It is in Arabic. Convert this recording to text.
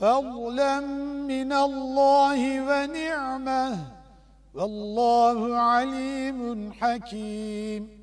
فضلا من الله ونعمة. والله عليم حكيم.